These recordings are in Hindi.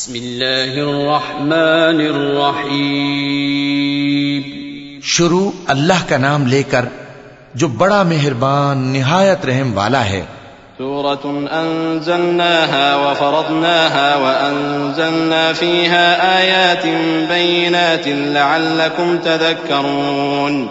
बिस्मिल्लाहिर्रहमानिर्रहीम शुरू अल्लाह का नाम लेकर जो बड़ा मेहरबान निहायत रहम वाला है। सूरत अनजलनाहा व फरदनाहा व अनजलना फीहा आयातिन बैनातिन लअल्लकुम तदक्करून।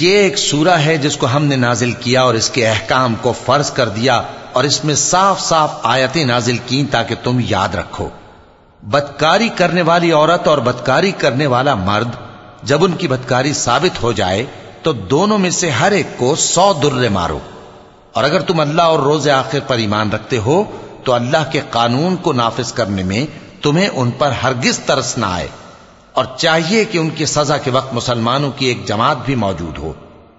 ये एक सूरा है जिसको हमने नाजिल किया और इसके अहकाम को फर्ज कर दिया और इसमें साफ़ साफ़ आयतें नाजिल की ताकि तुम याद रखो। बदकारी करने वाली औरत और बदकारी करने वाला मर्द, जब उनकी बदकारी साबित हो जाए तो दोनों में से हर एक को सौ दुर्रे मारो। और अगर तुम अल्लाह और रोज़े आखिर पर ईमान रखते हो तो अल्लाह के कानून को नाफिज करने में तुम्हें उन पर हरगिज तरस ना आए। और चाहिए कि उनकी सजा के वक्त मुसलमानों की एक जमात भी मौजूद हो।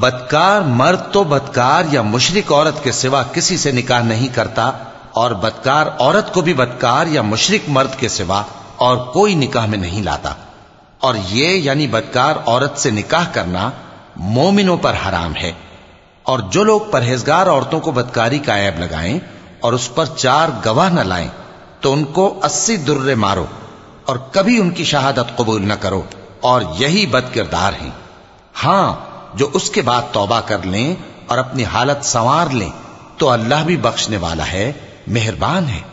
बदकार मर्द तो बदकार या मुशरिक औरत के सिवा किसी से निकाह नहीं करता और बदकार औरत को भी बदकार या मुशरिक मर्द के सिवा और कोई निकाह में नहीं लाता और ये यानी बदकार औरत से निकाह करना मोमिनों पर हराम है। और जो लोग परहेजगार औरतों को बदकारी का ऐब लगाएँ और उस पर चार गवाह न लाएँ तो उनको अस्सी दुर्रे मारो और कभी उनकी शहादत कबूल न करो और यही बद किरदार हैं। हाँ, जो उसके बाद तौबा कर लें और अपनी हालत संवार लें तो अल्लाह भी बख्शने वाला है, मेहरबान है।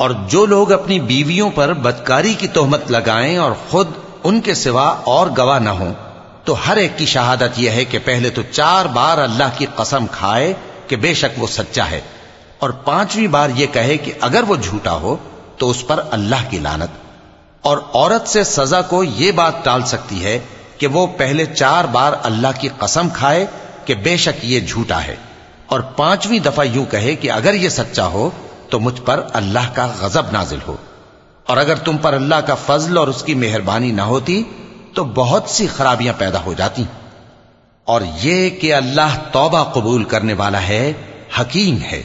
और जो लोग अपनी बीवियों पर बदकारी की तोहमत लगाएं और खुद उनके सिवा और गवाह न हो। तो हर एक की शहादत यह है कि पहले तो चार बार अल्लाह की कसम खाए कि बेशक वो सच्चा है। और पांचवी बार यह कहे कि अगर वो झूठा हो तो उस पर अल्लाह की लानत। और औरत से सजा को यह बात टाल सकती है कि वो पहले चार बार अल्लाह की कसम खाए कि बेशक ये झूठा है। और पांचवी दफ़ा यूँ कहे कि अगर ये सच्चा हो तो मुझ पर अल्लाह का गजब नाजिल हो। और अगर तुम पर अल्लाह का फजल और उसकी मेहरबानी ना होती तो बहुत सी खराबियां पैदा हो जाती और ये कि अल्लाह तौबा कबूल करने वाला है हकीम है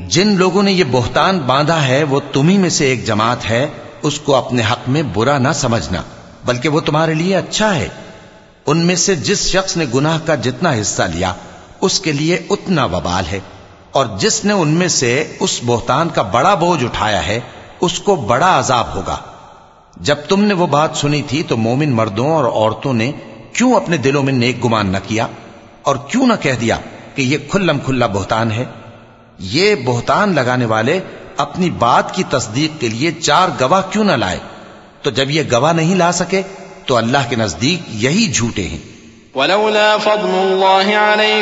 जिन लोगों ने ये बोहतान बांधा है, वो तुम्ही में से एक जमात है, उसको अपने हक में बुरा ना समझना, बल्कि वो तुम्हारे लिए अच्छा है। उनमें से जिस शख्स ने गुनाह का जितना हिस्सा लिया, उसके लिए उतना वबाल है। और जिसने उनमें से उस बोहतान का बड़ा बोझ उठाया है, उसको बड़ा अजाब होगा। जब तुमने वो बात सुनी थी तो मोमिन मर्दों और औरतों ने क्यों अपने दिलों में नेक गुमान न किया? और क्यों न कह दिया कि ये खुल्लम खुल्ला बोहतान है? ये बोहतान लगाने वाले अपनी बात की तस्दीक के लिए चार गवाह क्यों न लाए तो जब ये गवाह नहीं ला सके तो अल्लाह के नजदीक यही झूठे हैं वलौला फज़लुल्लाहि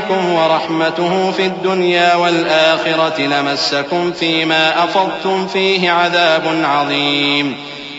व रहमतुहु फिद दुनिया वल आखिरति लमस्सकुम फीमा अफदतुम फीहि अज़ाबुन अज़ीम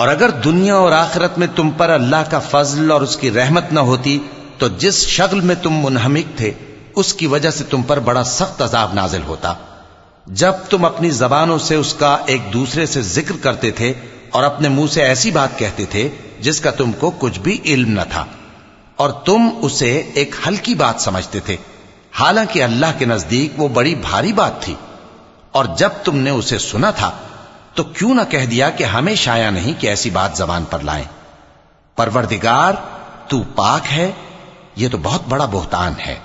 और अगर दुनिया और आखिरत में तुम पर अल्लाह का फजल और उसकी रहमत न होती तो जिस शक्ल में तुम मुनहमिक थे उसकी वजह से तुम पर बड़ा सख्त अजाब नाजिल होता जब तुम अपनी जबानों से उसका एक दूसरे से ज़िक्र करते थे और अपने मुँह से ऐसी बात कहते थे, जिसका तुमको कुछ भी इल्म न था। और तुम उसे एक हल्की बात समझते थे। हालाँकि अल्लाह के नज़दीक वो बड़ी भारी बात थी। और जब तुमने उसे सुना था तो क्यों ना कह दिया कि हमें शाया नहीं कि ऐसी बात जबान पर लाएँ। परवरदिगार, तू पाक है यह तो बहुत बड़ा बोहतान है।